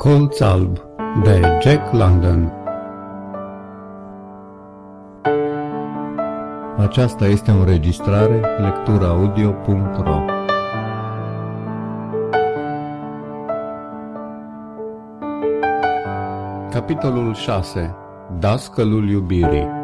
Colț alb de Jack London. Aceasta este o înregistrare lecturaudio.ro Capitolul 6 Dascălul iubirii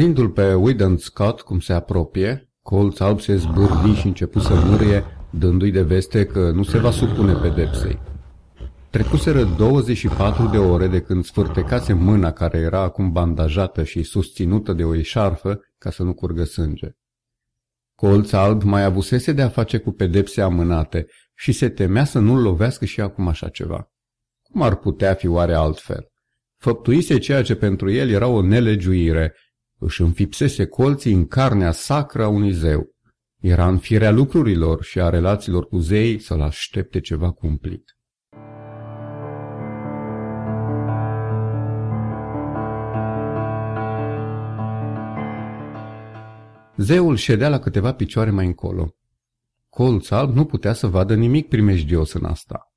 Urmărindu-l pe Whedon Scott cum se apropie, colț alb se zbârli și început să mârie, dându-i de veste că nu se va supune pedepsei. Trecuseră 24 de ore de când sfârtecase mâna care era acum bandajată și susținută de o eșarfă ca să nu curgă sânge. Colț alb mai avusese de a face cu pedepse amânate și se temea să nu-l lovească și acum așa ceva. Cum ar putea fi oare altfel? Făptuise ceea ce pentru el era o nelegiuire își înfipsese colții în carnea sacră a unui zeu. Era în firea lucrurilor și a relațiilor cu zei să-l aștepte ceva cumplit. Zeul ședea la câteva picioare mai încolo. Colț alb nu putea să vadă nimic primejdios în asta.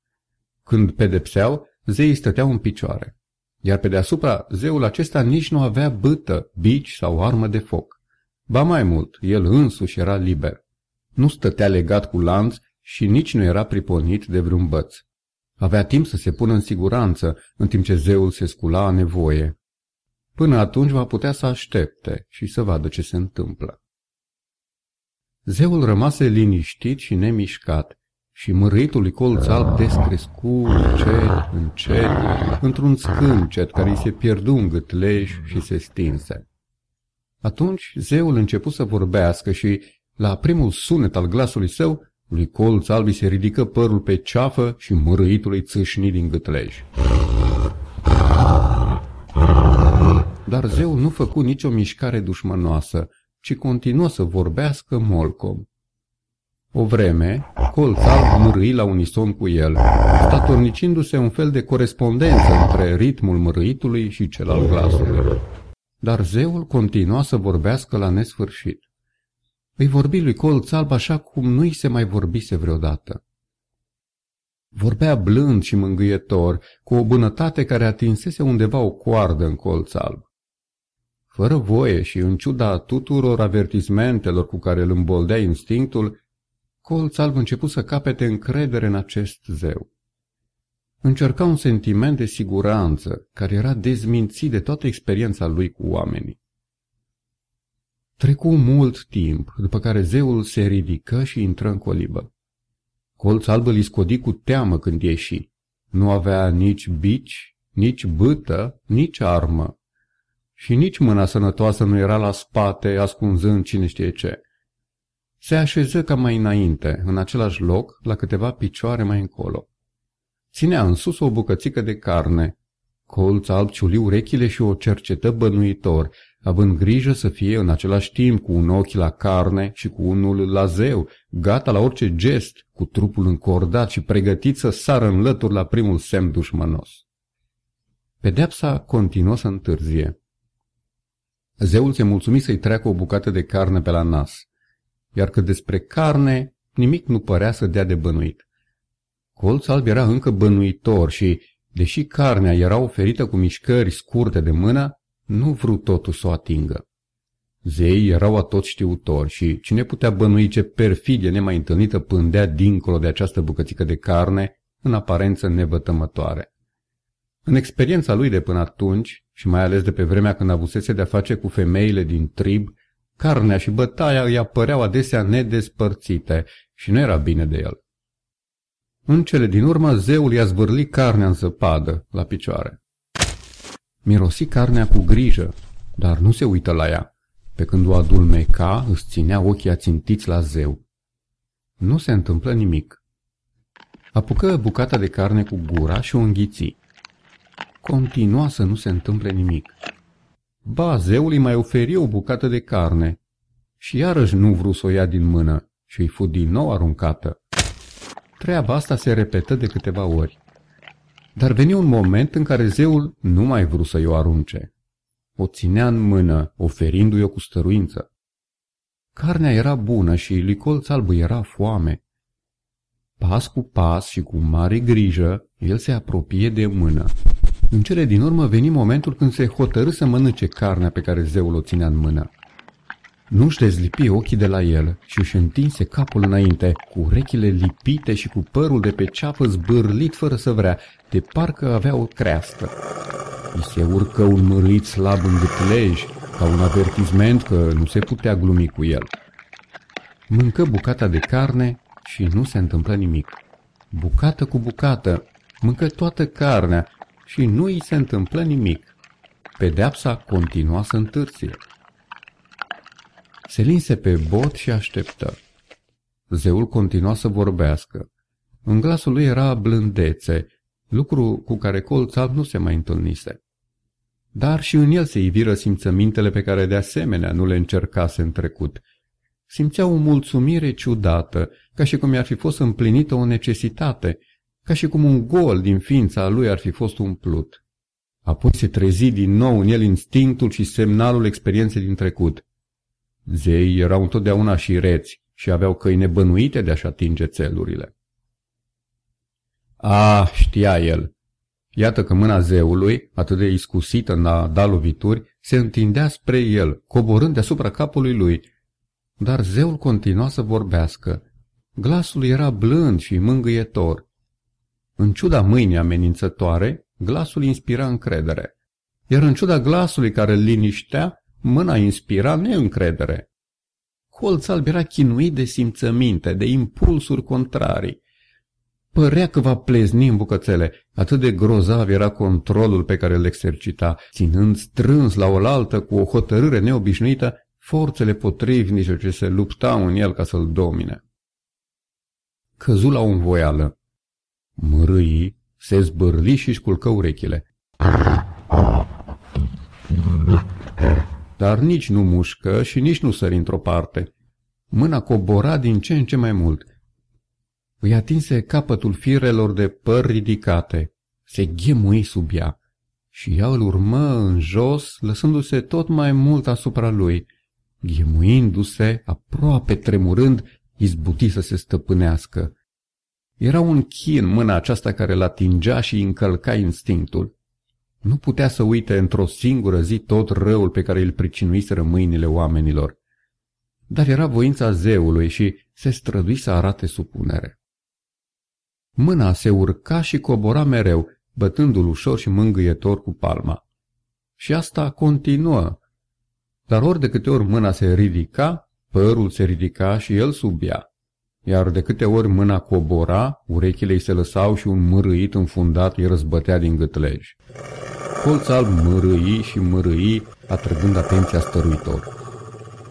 Când pedepseau, zeii stăteau în picioare iar pe deasupra zeul acesta nici nu avea bâtă, bici sau armă de foc. Ba mai mult, el însuși era liber. Nu stătea legat cu lanț și nici nu era priponit de vreun băț. Avea timp să se pună în siguranță, în timp ce zeul se scula a nevoie. Până atunci va putea să aștepte și să vadă ce se întâmplă. Zeul rămase liniștit și nemișcat, și măritul lui colț alb descrescu încet, încet, într-un scâncet care îi se pierdu în gâtleș și se stinse. Atunci zeul început să vorbească și, la primul sunet al glasului său, lui colț alb se ridică părul pe ceafă și mărâitul îi țâșni din gâtleș. Dar zeul nu făcu nicio mișcare dușmănoasă, ci continuă să vorbească molcom. O vreme, colț alb mărâi la unison cu el, statornicindu-se un fel de corespondență între ritmul mărâitului și cel al glasului. Dar zeul continua să vorbească la nesfârșit. Îi vorbi lui colț alb așa cum nu-i se mai vorbise vreodată. Vorbea blând și mângâietor, cu o bunătate care atinsese undeva o coardă în colț alb. Fără voie și în ciuda tuturor avertismentelor cu care îl îmboldea instinctul, colț alb început să capete încredere în acest zeu. Încerca un sentiment de siguranță, care era dezmințit de toată experiența lui cu oamenii. Trecu mult timp, după care zeul se ridică și intră în colibă. Colț alb îl iscodi cu teamă când ieși. Nu avea nici bici, nici bâtă, nici armă. Și nici mâna sănătoasă nu era la spate, ascunzând cine știe ce. Se așeză ca mai înainte, în același loc, la câteva picioare mai încolo. Ținea în sus o bucățică de carne. Colț alb ciuli urechile și o cercetă bănuitor, având grijă să fie în același timp cu un ochi la carne și cu unul la zeu, gata la orice gest, cu trupul încordat și pregătit să sară în lături la primul semn dușmănos. Pedeapsa continuă să întârzie. Zeul se mulțumi să-i treacă o bucată de carne pe la nas iar că despre carne nimic nu părea să dea de bănuit. Colț alb era încă bănuitor și, deși carnea era oferită cu mișcări scurte de mână, nu vrut totul să o atingă. Zeii erau atot știutori și cine putea bănui ce perfidie nemai întâlnită pândea dincolo de această bucățică de carne, în aparență nevătămătoare. În experiența lui de până atunci, și mai ales de pe vremea când avusese de-a face cu femeile din trib, Carnea și bătaia îi apăreau adesea nedespărțite și nu era bine de el. În cele din urmă, zeul i-a zvârlit carnea în zăpadă, la picioare. Mirosi carnea cu grijă, dar nu se uită la ea. Pe când o adulmeca, îți ținea ochii ațintiți la zeu. Nu se întâmplă nimic. Apucă bucata de carne cu gura și o înghiți. Continua să nu se întâmple nimic. Ba, zeul îi mai oferi o bucată de carne. Și iarăși nu vrut să o ia din mână și îi fu din nou aruncată. Treaba asta se repetă de câteva ori. Dar veni un moment în care zeul nu mai vrut să-i o arunce. O ținea în mână, oferindu-i o cu stăruință. Carnea era bună și licolț alb era foame. Pas cu pas și cu mare grijă, el se apropie de mână. În cele din urmă veni momentul când se hotărâ să mănânce carnea pe care zeul o ținea în mână. Nu-și dezlipi ochii de la el și își întinse capul înainte, cu urechile lipite și cu părul de pe ceafă zbârlit fără să vrea, de parcă avea o creastă. I se urcă un mărit slab în gâtlej, ca un avertisment că nu se putea glumi cu el. Mâncă bucata de carne și nu se întâmplă nimic. Bucată cu bucată, mâncă toată carnea și nu îi se întâmplă nimic. Pedeapsa continua să întârzie. Se linse pe bot și așteptă. Zeul continua să vorbească. În glasul lui era blândețe, lucru cu care colț alb nu se mai întâlnise. Dar și în el se iviră simțămintele pe care de asemenea nu le încercase în trecut. Simțea o mulțumire ciudată, ca și cum i-ar fi fost împlinită o necesitate, ca și cum un gol din ființa lui ar fi fost umplut. Apoi se trezi din nou în el instinctul și semnalul experienței din trecut. Zeii erau întotdeauna și reți și aveau căi nebănuite de a-și atinge țelurile. A, știa el. Iată că mâna zeului, atât de iscusită în a da lovituri, se întindea spre el, coborând deasupra capului lui. Dar zeul continua să vorbească. Glasul era blând și mângâietor. În ciuda mâinii amenințătoare, glasul inspira încredere. Iar în ciuda glasului care îl liniștea, Mâna inspira neîncredere. Colț alb era chinuit de simțăminte, de impulsuri contrarii. Părea că va plezni în bucățele, atât de grozav era controlul pe care îl exercita, ținând strâns la oaltă cu o hotărâre neobișnuită forțele potrivnice ce se luptau în el ca să-l domine. Căzu la o învoială. Mărâii se zbârli și-și culcă urechile dar nici nu mușcă și nici nu sări într-o parte. Mâna cobora din ce în ce mai mult. Îi atinse capătul firelor de păr ridicate, se ghemui sub ea și ea îl urmă în jos, lăsându-se tot mai mult asupra lui. Ghemuindu-se, aproape tremurând, izbuti să se stăpânească. Era un chin mâna aceasta care l-atingea și încălca instinctul. Nu putea să uite într-o singură zi tot răul pe care îl pricinuiseră mâinile oamenilor. Dar era voința zeului și se strădui să arate supunere. Mâna se urca și cobora mereu, bătându-l ușor și mângâietor cu palma. Și asta continuă. Dar ori de câte ori mâna se ridica, părul se ridica și el subia. Iar de câte ori mâna cobora, urechile îi se lăsau și un mărâit înfundat îi răzbătea din gâtlej colț alb mărâi și mărâi, atrăgând atenția stăruitor.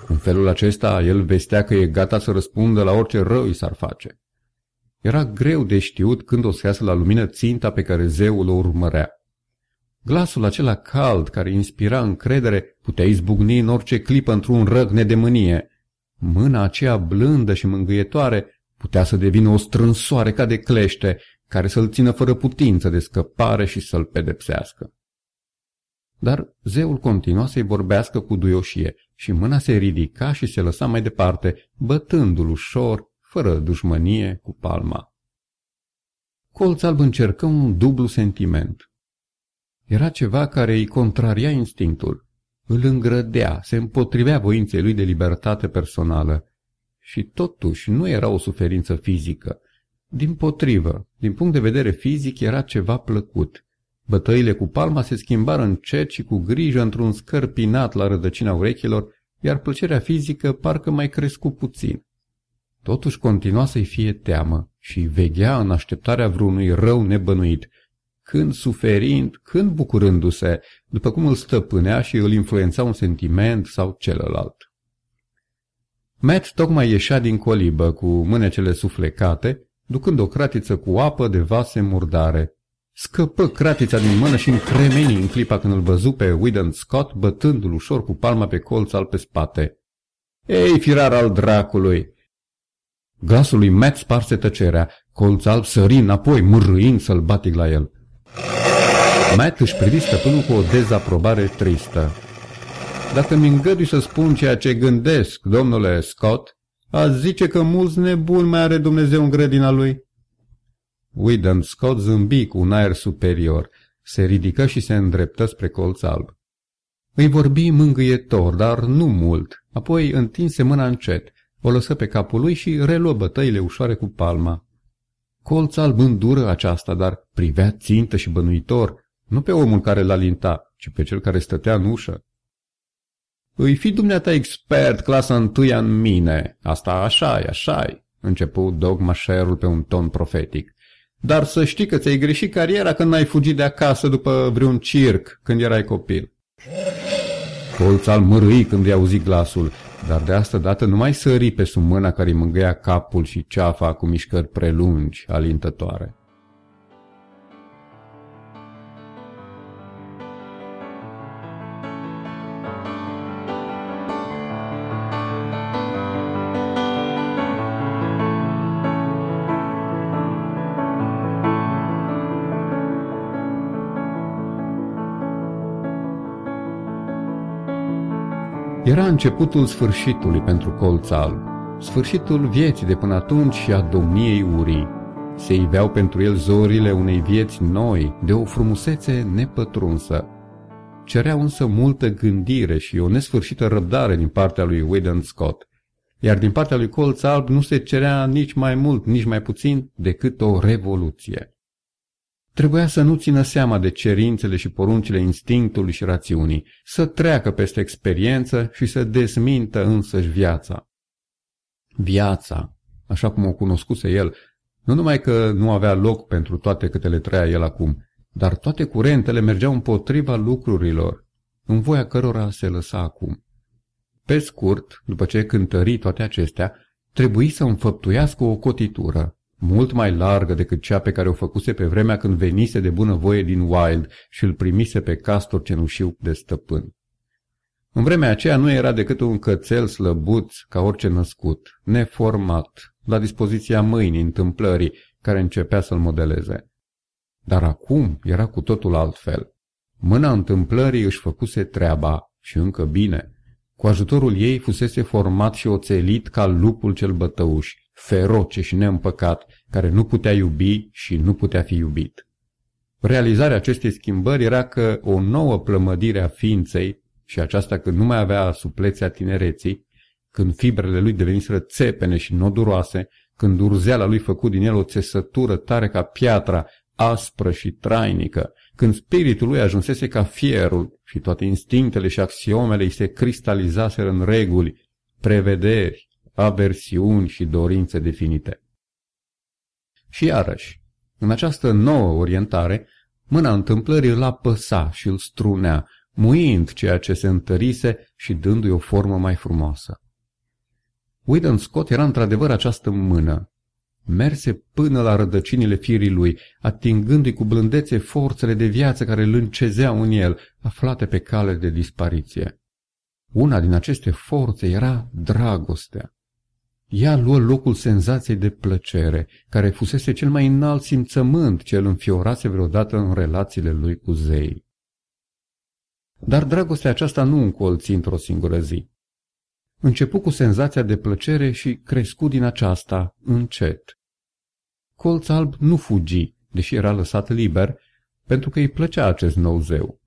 În felul acesta, el vestea că e gata să răspundă la orice rău i s-ar face. Era greu de știut când o să iasă la lumină ținta pe care zeul o urmărea. Glasul acela cald, care inspira încredere, putea izbucni în orice clipă într-un răgne de mânie. Mâna aceea blândă și mângâietoare putea să devină o strânsoare ca de clește, care să-l țină fără putință de scăpare și să-l pedepsească. Dar zeul continua să-i vorbească cu duioșie și mâna se ridica și se lăsa mai departe, bătându-l ușor, fără dușmănie, cu palma. Colț alb încercă un dublu sentiment. Era ceva care îi contraria instinctul, îl îngrădea, se împotrivea voinței lui de libertate personală. Și totuși nu era o suferință fizică. Din potrivă, din punct de vedere fizic era ceva plăcut. Bătăile cu palma se schimbară încet și cu grijă într-un scărpinat la rădăcina urechilor, iar plăcerea fizică parcă mai crescu puțin. Totuși continua să-i fie teamă și veghea în așteptarea vreunui rău nebănuit, când suferind, când bucurându-se, după cum îl stăpânea și îl influența un sentiment sau celălalt. Matt tocmai ieșea din colibă cu mânecele suflecate, ducând o cratiță cu apă de vase murdare Scăpă cratița din mână și încremenii în clipa când îl văzu pe Whedon Scott bătându-l ușor cu palma pe colț al pe spate. Ei, firar al dracului! Glasul lui Matt sparse tăcerea, colț alb sări înapoi, mârâind sălbatic la el. Matt își privi stăpânul cu o dezaprobare tristă. Dacă mi îngădui să spun ceea ce gândesc, domnule Scott, aș zice că mulți nebuni mai are Dumnezeu în grădina lui. Whedon Scott zâmbi cu un aer superior, se ridică și se îndreptă spre colț alb. Îi vorbi mângâietor, dar nu mult, apoi întinse mâna încet, o lăsă pe capul lui și reluă bătăile ușoare cu palma. Colț alb îndură aceasta, dar privea țintă și bănuitor, nu pe omul care l-a linta, ci pe cel care stătea în ușă. Îi fi dumneata expert clasa întâia în mine, asta așa e, așa e, începu dogmașerul pe un ton profetic. Dar să știi că ți-ai greșit cariera când ai fugit de acasă după vreun circ când erai copil. Colț al mărâi când i-a auzit glasul, dar de asta dată nu mai sări pe sub mâna care îi mângâia capul și ceafa cu mișcări prelungi, alintătoare. Era începutul sfârșitului pentru colț alb, sfârșitul vieții de până atunci și a domniei urii. Se iveau pentru el zorile unei vieți noi, de o frumusețe nepătrunsă. Cerea însă multă gândire și o nesfârșită răbdare din partea lui Whedon Scott, iar din partea lui Colț Alb nu se cerea nici mai mult, nici mai puțin decât o revoluție. Trebuia să nu țină seama de cerințele și poruncile instinctului și rațiunii, să treacă peste experiență și să desmintă însăși viața. Viața, așa cum o cunoscuse el, nu numai că nu avea loc pentru toate câte le trăia el acum, dar toate curentele mergeau împotriva lucrurilor, în voia cărora se lăsa acum. Pe scurt, după ce cântări toate acestea, trebuie să înfăptuiască o cotitură, mult mai largă decât cea pe care o făcuse pe vremea când venise de bunăvoie din Wild și îl primise pe castor cenușiu de stăpân. În vremea aceea nu era decât un cățel slăbuț ca orice născut, neformat, la dispoziția mâinii întâmplării care începea să-l modeleze. Dar acum era cu totul altfel. Mâna întâmplării își făcuse treaba și încă bine. Cu ajutorul ei fusese format și oțelit ca lupul cel bătăuș, feroce și neîmpăcat, care nu putea iubi și nu putea fi iubit. Realizarea acestei schimbări era că o nouă plămădire a ființei, și aceasta când nu mai avea suplețea tinereții, când fibrele lui deveniseră țepene și noduroase, când urzeala lui făcut din el o țesătură tare ca piatra, aspră și trainică, când spiritul lui ajunsese ca fierul și toate instinctele și axiomele îi se cristalizaseră în reguli, prevederi, aversiuni și dorințe definite. Și iarăși, în această nouă orientare, mâna întâmplării îl apăsa și îl strunea, muind ceea ce se întărise și dându-i o formă mai frumoasă. Whedon Scott era într-adevăr această mână. Merse până la rădăcinile firii lui, atingându-i cu blândețe forțele de viață care îl încezeau în el, aflate pe cale de dispariție. Una din aceste forțe era dragostea. Ea luă locul senzației de plăcere, care fusese cel mai înalt simțământ ce îl înfiorase vreodată în relațiile lui cu zei. Dar dragostea aceasta nu încolți într-o singură zi. Începu cu senzația de plăcere și crescu din aceasta încet. Colț alb nu fugi, deși era lăsat liber, pentru că îi plăcea acest nou zeu.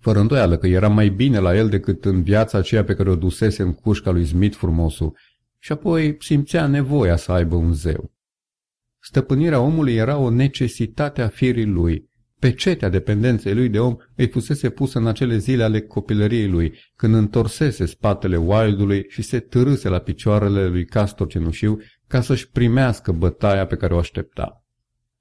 Fără îndoială că era mai bine la el decât în viața aceea pe care o dusese în cușca lui Smith frumosul, și apoi simțea nevoia să aibă un zeu. Stăpânirea omului era o necesitate a firii lui. Pecetea dependenței lui de om îi fusese pusă în acele zile ale copilăriei lui, când întorsese spatele Wildului și se târâse la picioarele lui Castor Cenușiu ca să-și primească bătaia pe care o aștepta.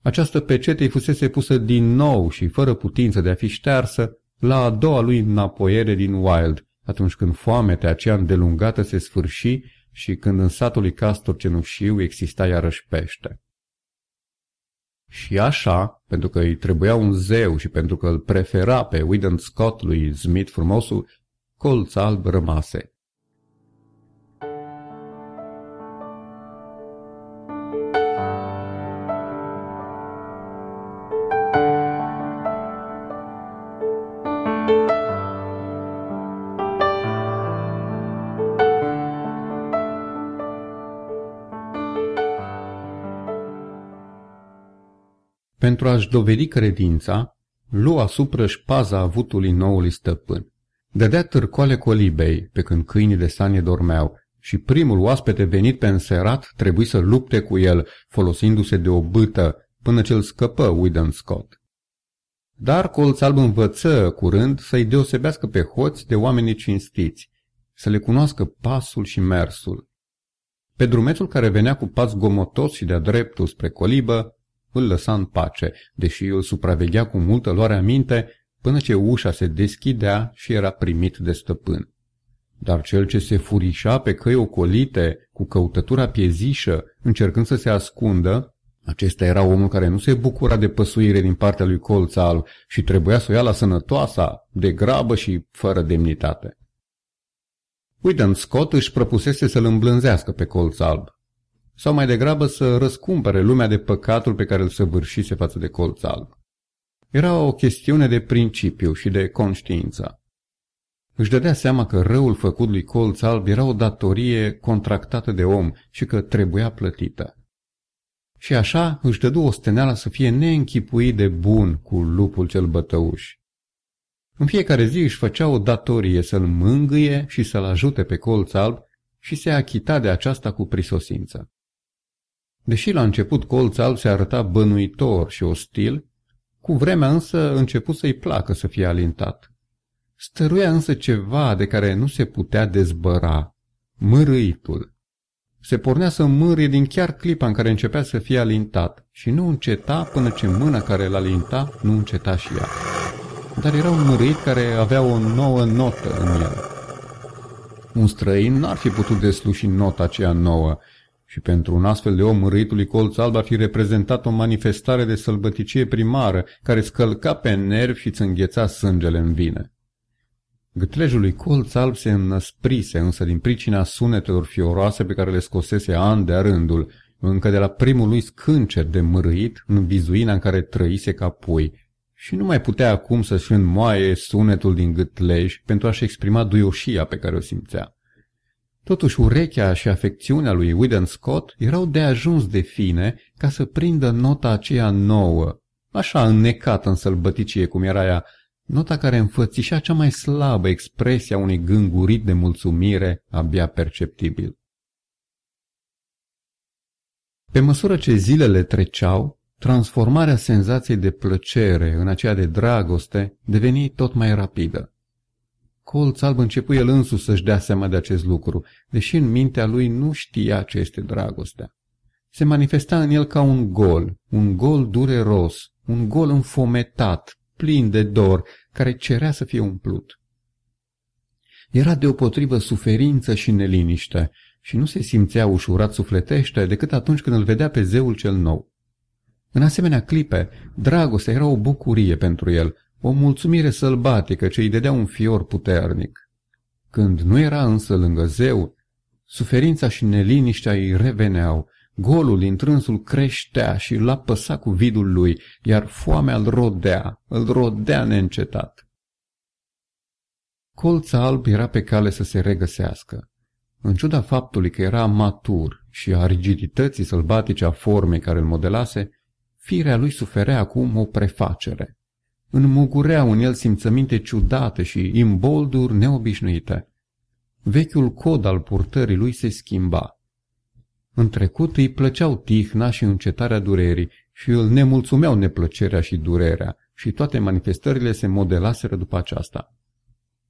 Această pecete îi fusese pusă din nou și fără putință de a fi ștearsă la a doua lui înapoiere din Wild, atunci când foametea aceea îndelungată se sfârși și când în satul lui Castor Cenușiu exista iarăși pește. Și așa, pentru că îi trebuia un zeu și pentru că îl prefera pe Widden Scott lui Smith frumosul, colț alb rămase. Pentru a-și dovedi credința, lua asupra-și paza avutului noului stăpân. Dădea târcoale colibei, pe când câinii de sanie dormeau, și primul oaspete venit pe înserat trebuie să lupte cu el, folosindu-se de o bâtă, până ce îl scăpă Widden Scott. Dar colț alb învăță curând să-i deosebească pe hoți de oamenii cinstiți, să le cunoască pasul și mersul. Pe drumețul care venea cu pas gomotos și de-a dreptul spre colibă, îl lăsa în pace, deși îl supraveghea cu multă luare aminte până ce ușa se deschidea și era primit de stăpân. Dar cel ce se furișa pe căi ocolite, cu căutătura piezișă, încercând să se ascundă, acesta era omul care nu se bucura de păsuire din partea lui colț alb și trebuia să o ia la sănătoasa, de grabă și fără demnitate. Widden Scott își propusese să-l îmblânzească pe colț alb, sau mai degrabă să răscumpere lumea de păcatul pe care îl săvârșise față de colț alb. Era o chestiune de principiu și de conștiință. Își dădea seama că răul făcut lui colț alb era o datorie contractată de om și că trebuia plătită. Și așa își dădu osteneala să fie neînchipuit de bun cu lupul cel bătăuș. În fiecare zi își făcea o datorie să-l mângâie și să-l ajute pe colț alb și se achita de aceasta cu prisosință. Deși la început colț alb se arăta bănuitor și ostil, cu vremea însă început să-i placă să fie alintat. Stăruia însă ceva de care nu se putea dezbăra, mărâitul. Se pornea să mârie din chiar clipa în care începea să fie alintat și nu înceta până ce mâna care l alinta nu înceta și ea. Dar era un mărâit care avea o nouă notă în el. Un străin n-ar fi putut desluși nota aceea nouă, și pentru un astfel de om mărâitului colț alb ar fi reprezentat o manifestare de sălbăticie primară, care scălca pe nervi și îți îngheța sângele în vine. Gâtlejul lui colț alb se înnăsprise, însă din pricina sunetelor fioroase pe care le scosese an de rândul, încă de la primul lui scâncer de mărâit în vizuina în care trăise ca pui, și nu mai putea acum să-și înmoaie sunetul din gâtlej pentru a-și exprima duioșia pe care o simțea. Totuși urechea și afecțiunea lui Widden Scott erau de ajuns de fine ca să prindă nota aceea nouă, așa înnecată în sălbăticie cum era ea, nota care înfățișa cea mai slabă expresie a unui gângurit de mulțumire abia perceptibil. Pe măsură ce zilele treceau, transformarea senzației de plăcere în aceea de dragoste deveni tot mai rapidă. Colț alb începu el însuși să-și dea seama de acest lucru, deși în mintea lui nu știa ce este dragostea. Se manifesta în el ca un gol, un gol dureros, un gol înfometat, plin de dor, care cerea să fie umplut. Era deopotrivă suferință și neliniște și nu se simțea ușurat sufletește decât atunci când îl vedea pe zeul cel nou. În asemenea clipe, dragostea era o bucurie pentru el, o mulțumire sălbatică ce îi dădea un fior puternic. Când nu era însă lângă zeu, suferința și neliniștea îi reveneau, golul din trânsul creștea și îl apăsa cu vidul lui, iar foamea îl rodea, îl rodea neîncetat. Colța alb era pe cale să se regăsească. În ciuda faptului că era matur și a rigidității sălbatice a formei care îl modelase, firea lui suferea acum o prefacere înmugureau în el simțăminte ciudate și imbolduri neobișnuite. Vechiul cod al purtării lui se schimba. În trecut îi plăceau tihna și încetarea durerii și îl nemulțumeau neplăcerea și durerea și toate manifestările se modelaseră după aceasta.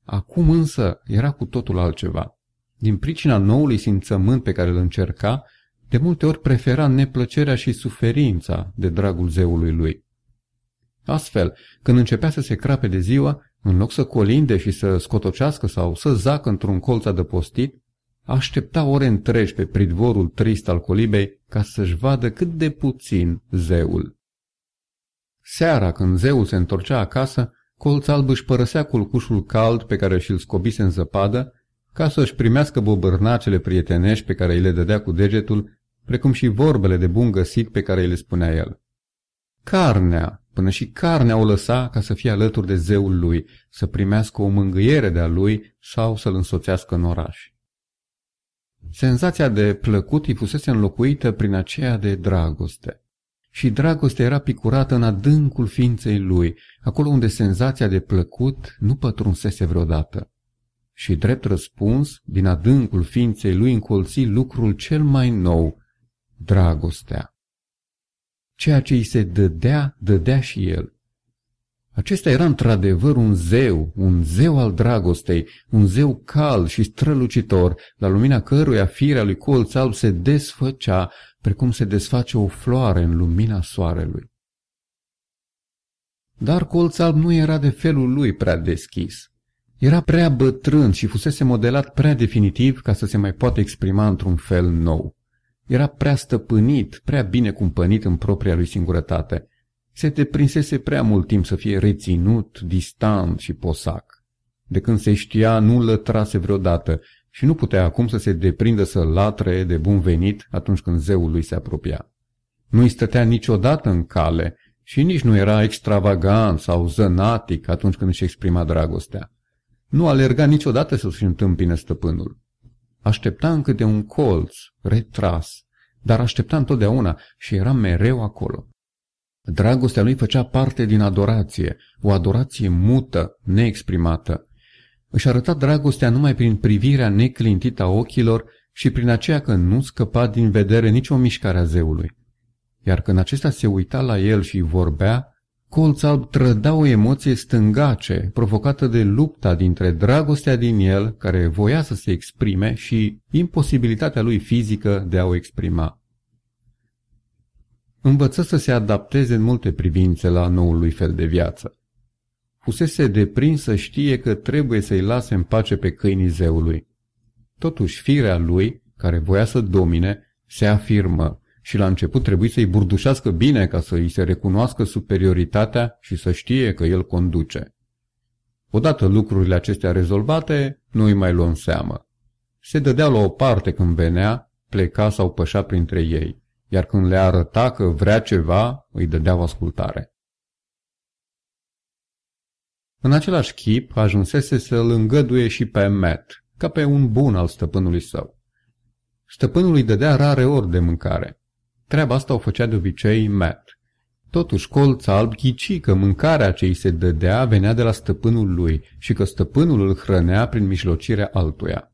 Acum însă era cu totul altceva. Din pricina noului simțământ pe care îl încerca, de multe ori prefera neplăcerea și suferința de dragul zeului lui. Astfel, când începea să se crape de ziua, în loc să colinde și să scotocească sau să zacă într-un colț adăpostit, aștepta ore întregi pe pridvorul trist al colibei ca să-și vadă cât de puțin zeul. Seara, când zeul se întorcea acasă, colț alb își părăsea culcușul cald pe care și-l scobise în zăpadă, ca să își primească bobârnacele prietenești pe care îi le dădea cu degetul, precum și vorbele de bun găsit pe care îi le spunea el. Carnea, până și carnea o lăsa ca să fie alături de zeul lui, să primească o mângâiere de-a lui sau să-l însoțească în oraș. Senzația de plăcut îi fusese înlocuită prin aceea de dragoste. Și dragostea era picurată în adâncul ființei lui, acolo unde senzația de plăcut nu pătrunsese vreodată. Și drept răspuns, din adâncul ființei lui încolți lucrul cel mai nou, dragostea. Ceea ce îi se dădea, dădea și el. Acesta era într-adevăr un zeu, un zeu al dragostei, un zeu cald și strălucitor, la lumina căruia firea lui colț alb se desfăcea, precum se desface o floare în lumina soarelui. Dar colț alb nu era de felul lui prea deschis. Era prea bătrân și fusese modelat prea definitiv ca să se mai poată exprima într-un fel nou. Era prea stăpânit, prea bine cumpănit în propria lui singurătate. Se deprinsese prea mult timp să fie reținut, distant și posac. De când se știa, nu lătrase vreodată și nu putea acum să se deprindă să latre de bun venit atunci când zeul lui se apropia. Nu-i stătea niciodată în cale și nici nu era extravagant sau zănatic atunci când își exprima dragostea. Nu alerga niciodată să-și întâmpine stăpânul. Aștepta încă de un colț, retras, dar aștepta întotdeauna și era mereu acolo. Dragostea lui făcea parte din adorație, o adorație mută, neexprimată. Își arăta dragostea numai prin privirea neclintită a ochilor și prin aceea că nu scăpa din vedere nicio mișcare a zeului. Iar când acesta se uita la el și vorbea, colț alb trăda o emoție stângace, provocată de lupta dintre dragostea din el, care voia să se exprime, și imposibilitatea lui fizică de a o exprima. Învăță să se adapteze în multe privințe la noul lui fel de viață. Fusese deprins să știe că trebuie să-i lase în pace pe câinii zeului. Totuși, firea lui, care voia să domine, se afirmă și la început trebuie să-i burdușească bine ca să îi se recunoască superioritatea și să știe că el conduce. Odată lucrurile acestea rezolvate, nu îi mai luăm seamă. Se dădea la o parte când venea, pleca sau pășea printre ei iar când le arăta că vrea ceva, îi dădeau ascultare. În același chip ajunsese să-l îngăduie și pe Matt, ca pe un bun al stăpânului său. Stăpânul îi dădea rare ori de mâncare. Treaba asta o făcea de obicei Matt. Totuși colț alb ghici că mâncarea ce îi se dădea venea de la stăpânul lui și că stăpânul îl hrănea prin mijlocirea altuia.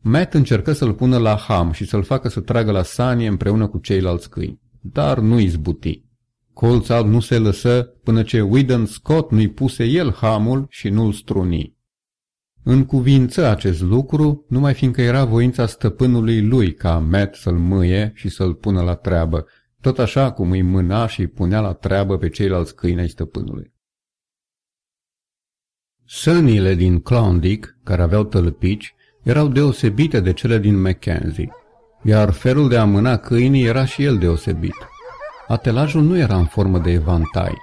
Matt încercă să-l pună la ham și să-l facă să tragă la sanie împreună cu ceilalți câini, dar nu izbuti. Colț alb nu se lăsă până ce Whedon Scott nu-i puse el hamul și nu-l struni. În cuvință acest lucru, numai fiindcă era voința stăpânului lui ca Matt să-l mâie și să-l pună la treabă, tot așa cum îi mâna și îi punea la treabă pe ceilalți câini ai stăpânului. Sănile din Clondic, care aveau tălpici, erau deosebite de cele din Mackenzie, iar felul de a mâna câinii era și el deosebit. Atelajul nu era în formă de evantai.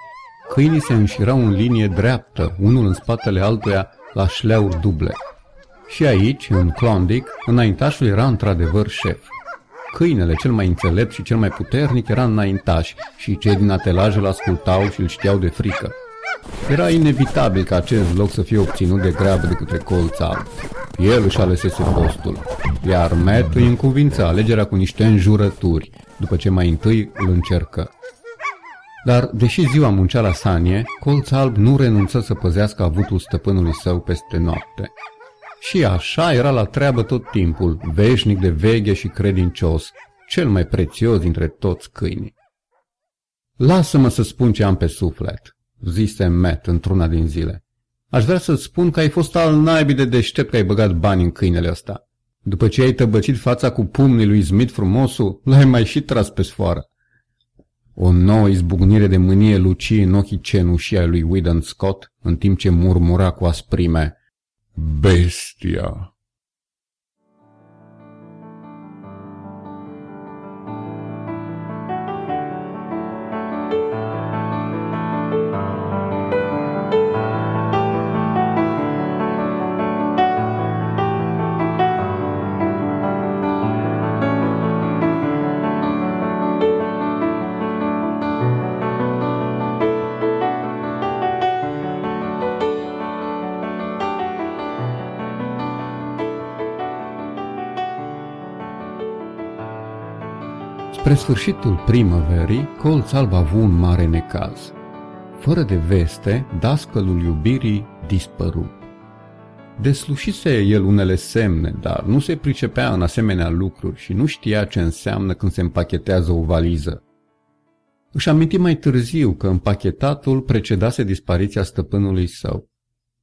Câinii se înșirau în linie dreaptă, unul în spatele altuia, la șleauri duble. Și aici, în Klondike, înaintașul era într-adevăr șef. Câinele cel mai înțelept și cel mai puternic era înaintaș și cei din atelaj îl ascultau și îl știau de frică. Era inevitabil ca acest loc să fie obținut de grabă de către colț alb. El își alesese postul, iar Matt îi încuvință alegerea cu niște înjurături, după ce mai întâi îl încercă. Dar, deși ziua muncea la sanie, colț alb nu renunță să păzească avutul stăpânului său peste noapte. Și așa era la treabă tot timpul, veșnic de veche și credincios, cel mai prețios dintre toți câinii. Lasă-mă să spun ce am pe suflet, zise Matt într-una din zile. Aș vrea să-ți spun că ai fost al naibii de deștept că ai băgat bani în câinele ăsta. După ce ai tăbăcit fața cu pumnii lui Smith frumosul, l-ai mai și tras pe sfoară. O nouă izbucnire de mânie luci în ochii cenușii ai lui Whedon Scott, în timp ce murmura cu asprime. Bestia! Spre sfârșitul primăverii, colț alb a avut un mare necaz. Fără de veste, dascălul iubirii dispăru. Deslușise el unele semne, dar nu se pricepea în asemenea lucruri și nu știa ce înseamnă când se împachetează o valiză. Își aminti mai târziu că împachetatul precedase dispariția stăpânului său,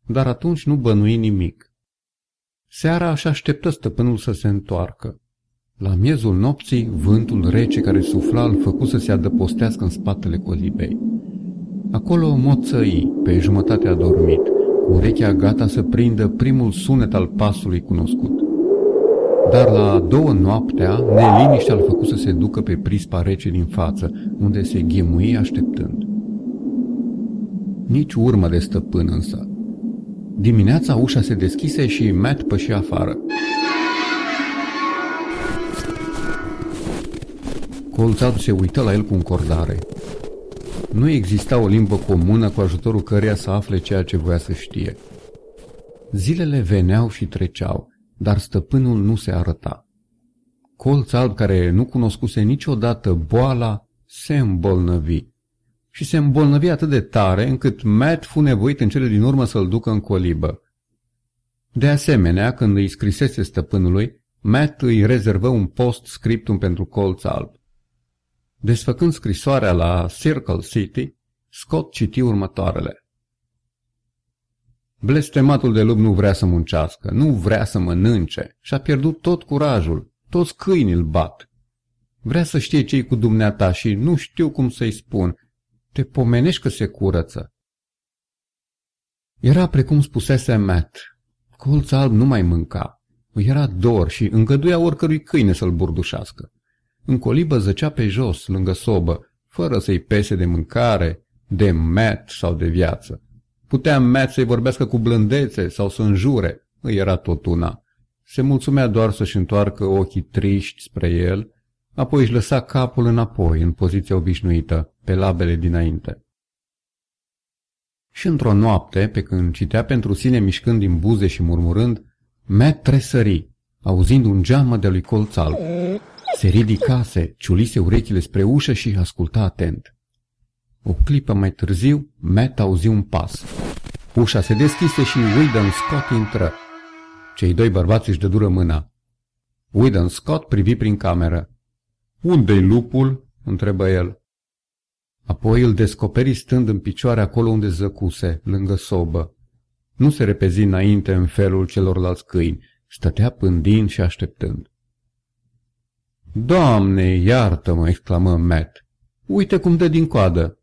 dar atunci nu bănui nimic. Seara își așteptă stăpânul să se întoarcă. La miezul nopții, vântul rece care sufla îl făcu să se adăpostească în spatele colibei. Acolo moțăi, pe jumătate adormit, cu urechea gata să prindă primul sunet al pasului cunoscut. Dar la două noaptea, neliniștea îl făcut să se ducă pe prispa rece din față, unde se ghemui așteptând. Nici urmă de stăpân însă. Dimineața ușa se deschise și Matt păși afară. Colțat se uită la el cu încordare. Nu exista o limbă comună cu ajutorul căreia să afle ceea ce voia să știe. Zilele veneau și treceau, dar stăpânul nu se arăta. Colț alb, care nu cunoscuse niciodată boala, se îmbolnăvi. Și se îmbolnăvi atât de tare încât Matt fu nevoit în cele din urmă să-l ducă în colibă. De asemenea, când îi scrisese stăpânului, Matt îi rezervă un post scriptum pentru colț alb. Desfăcând scrisoarea la Circle City, Scott citi următoarele. Blestematul de lup nu vrea să muncească, nu vrea să mănânce și a pierdut tot curajul, toți câinii îl bat. Vrea să știe ce cu dumneata și nu știu cum să-i spun. Te pomenești că se curăță. Era precum spusese Matt. Colț alb nu mai mânca. Îi era dor și îngăduia oricărui câine să-l burdușească. În colibă zăcea pe jos, lângă sobă, fără să-i pese de mâncare, de met sau de viață. Putea met să-i vorbească cu blândețe sau să înjure, îi era tot una. Se mulțumea doar să-și întoarcă ochii triști spre el, apoi își lăsa capul înapoi, în poziția obișnuită, pe labele dinainte. Și într-o noapte, pe când citea pentru sine mișcând din buze și murmurând, Matt tresări, auzind un geamă de lui colț alb. Se ridicase, ciulise urechile spre ușă și asculta atent. O clipă mai târziu, Matt auzi un pas. Ușa se deschise și Whedon Scott intră. Cei doi bărbați își dădură mâna. Whedon Scott privi prin cameră. Unde-i lupul?" întrebă el. Apoi îl descoperi stând în picioare acolo unde zăcuse, lângă sobă. Nu se repezi înainte în felul celorlalți câini, stătea pândind și așteptând. Doamne, iartă-mă!" exclamă Matt. Uite cum dă din coadă!"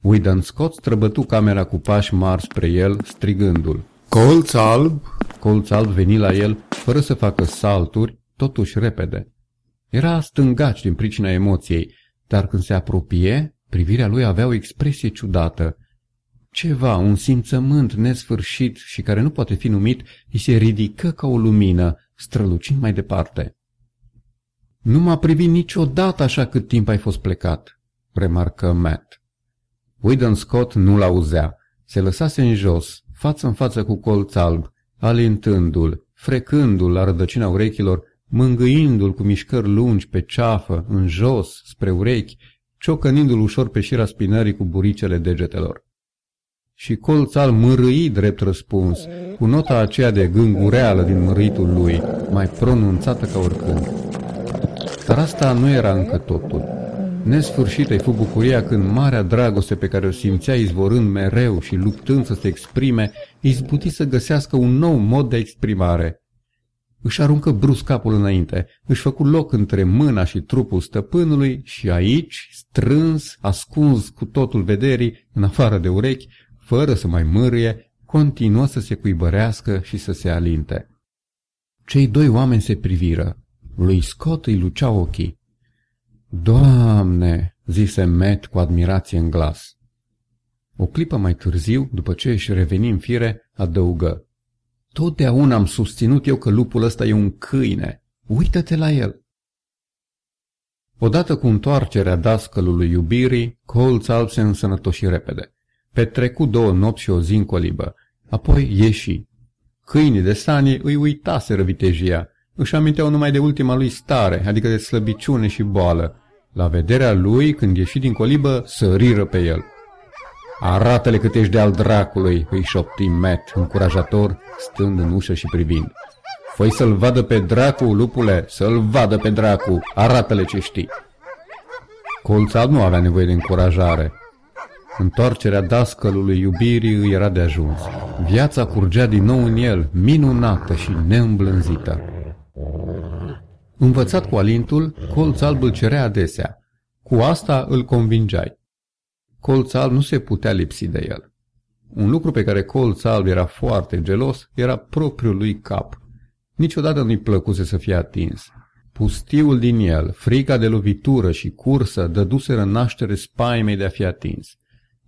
Whedon Scott străbătu camera cu pași mari spre el, strigându-l. Colț alb? Colț alb veni la el, fără să facă salturi, totuși repede. Era stângaci din pricina emoției, dar când se apropie, privirea lui avea o expresie ciudată. Ceva, un simțământ nesfârșit și care nu poate fi numit, îi se ridică ca o lumină, strălucind mai departe. Nu m-a privit niciodată așa cât timp ai fost plecat, remarcă Matt. Whedon Scott nu-l auzea. Se lăsase în jos, față în față cu colț alb, alintându-l, frecându-l la rădăcina urechilor, mângâindu-l cu mișcări lungi pe ceafă, în jos, spre urechi, ciocănindu-l ușor pe șira spinării cu buricele degetelor. Și colț alb mărâi drept răspuns, cu nota aceea de gângureală din măritul lui, mai pronunțată ca oricând. Dar asta nu era încă totul. Nesfârșită-i fu bucuria când marea dragoste pe care o simțea izvorând mereu și luptând să se exprime, izbuti să găsească un nou mod de exprimare. Își aruncă brusc capul înainte, își făcu loc între mâna și trupul stăpânului și aici, strâns, ascuns cu totul vederii, în afară de urechi, fără să mai mârie, continuă să se cuibărească și să se alinte. Cei doi oameni se priviră. Lui Scott îi lucea ochii. Doamne, zise Matt cu admirație în glas. O clipă mai târziu, după ce își reveni în fire, adăugă. Totdeauna am susținut eu că lupul ăsta e un câine. Uită-te la el. Odată cu întoarcerea dascălului iubirii, colț alb se însănătoși repede. Petrecu două nopți și o zi în colibă. Apoi ieși. Câinii de sani îi uitaseră vitejia își aminteau numai de ultima lui stare, adică de slăbiciune și boală. La vederea lui, când ieși din colibă, săriră pe el. Arată-le cât ești de al dracului, îi șopti Matt, încurajator, stând în ușă și privind. Făi să-l vadă pe dracu, lupule, să-l vadă pe dracu, arată-le ce știi. Colța nu avea nevoie de încurajare. Întoarcerea dascălului iubirii îi era de ajuns. Viața curgea din nou în el, minunată și neîmblânzită. Învățat cu alintul, colț alb îl cerea adesea. Cu asta îl convingeai. Colț alb nu se putea lipsi de el. Un lucru pe care colț alb era foarte gelos era propriul lui cap. Niciodată nu-i plăcuse să fie atins. Pustiul din el, frica de lovitură și cursă dăduseră naștere spaimei de a fi atins.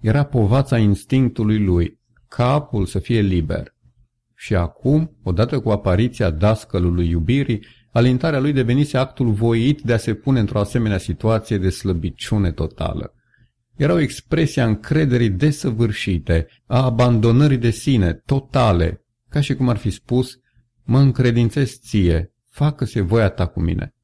Era povața instinctului lui, capul să fie liber. Și acum, odată cu apariția dascălului iubirii, alintarea lui devenise actul voit de a se pune într-o asemenea situație de slăbiciune totală. Era o expresie a încrederii desăvârșite, a abandonării de sine, totale, ca și cum ar fi spus, mă încredințez ție, facă-se voia ta cu mine.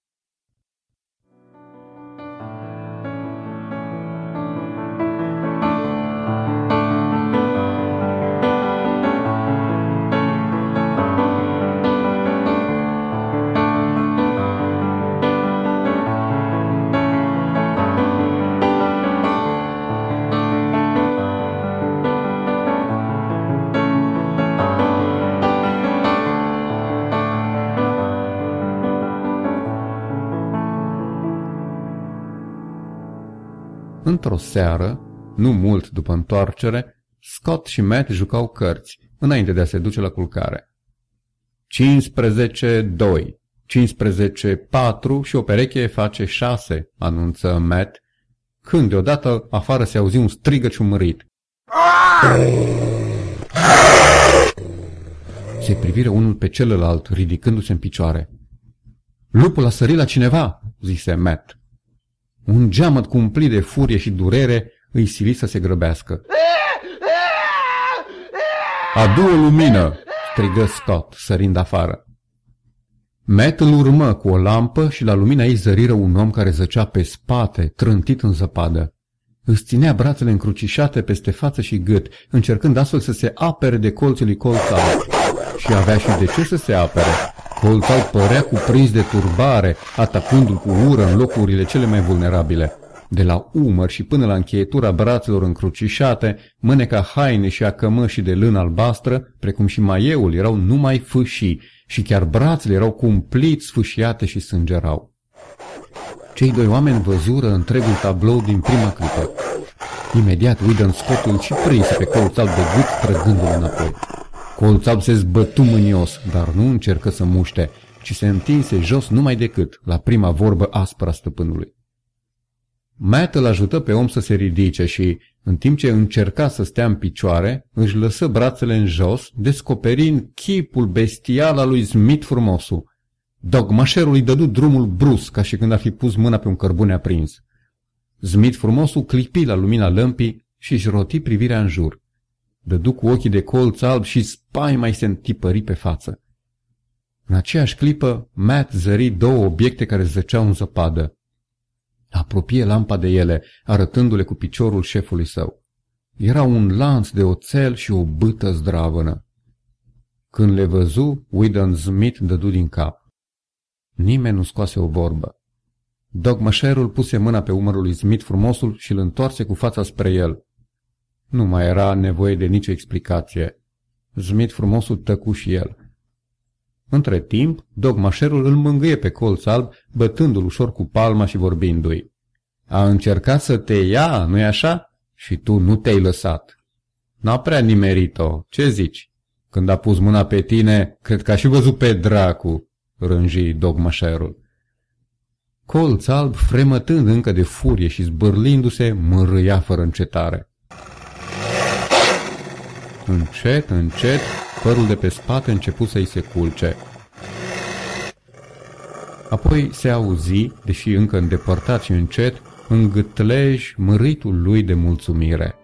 Într-o seară, nu mult după întoarcere, Scott și Matt jucau cărți, înainte de a se duce la culcare. 15-2, 15-4 și o pereche face 6, anunță Matt, când deodată afară se auzi un strigă ciumărit. Se priviră unul pe celălalt, ridicându-se în picioare. Lupul a sărit la cineva, zise Matt. Un geamăt cumplit de furie și durere îi sili să se grăbească. Adu o lumină!" strigă Scott, sărind afară. Matt îl urmă cu o lampă și la lumina ei zăriră un om care zăcea pe spate, trântit în zăpadă. Îți ținea brațele încrucișate peste față și gât, încercând astfel să se apere de colțul lui colța. Și avea și de ce să se apere. Colțal părea cuprins de turbare, atacându-l cu ură în locurile cele mai vulnerabile. De la umăr și până la încheietura brațelor încrucișate, mâneca haine și a cămășii de lână albastră, precum și maieul, erau numai fâșii și chiar brațele erau cumplit sfâșiate și sângerau. Cei doi oameni văzură întregul tablou din prima clipă. Imediat Whedon Scottul și prinse pe colțal de gât, trăgându-l înapoi. Colțab se zbătu mânios, dar nu încercă să muște, ci se întinse jos numai decât, la prima vorbă aspră a stăpânului. Matt îl ajută pe om să se ridice și, în timp ce încerca să stea în picioare, își lăsă brațele în jos, descoperind chipul bestial al lui Smith frumosul. Dogmașerul îi dădu drumul brusc, ca și când ar fi pus mâna pe un cărbune aprins. Smith frumosul clipi la lumina lămpii și își roti privirea în jur. Dădu cu ochii de colț alb și mai se întipări pe față. În aceeași clipă, Matt zări două obiecte care zăceau în zăpadă. Apropie lampa de ele, arătându-le cu piciorul șefului său. Era un lanț de oțel și o bâtă zdravănă. Când le văzu, Whedon Smith dădu din cap. Nimeni nu scoase o vorbă. Dogmașerul puse mâna pe umărul lui Smith frumosul și îl întoarse cu fața spre el. Nu mai era nevoie de nicio explicație. Smith frumosul tăcu și el. Între timp, dogmașerul îl mângâie pe colț alb, bătându-l ușor cu palma și vorbindu-i. A încercat să te ia, nu-i așa? Și tu nu te-ai lăsat. N-a prea nimerit-o, ce zici? Când a pus mâna pe tine, cred că a și văzut pe dracu, rânji dogmașerul. Colț alb, fremătând încă de furie și zbârlindu-se, mărâia fără încetare. Încet, încet, părul de pe spate început să-i se culce. Apoi se auzi, deși încă îndepărtat și încet, în gâtlej măritul lui de mulțumire.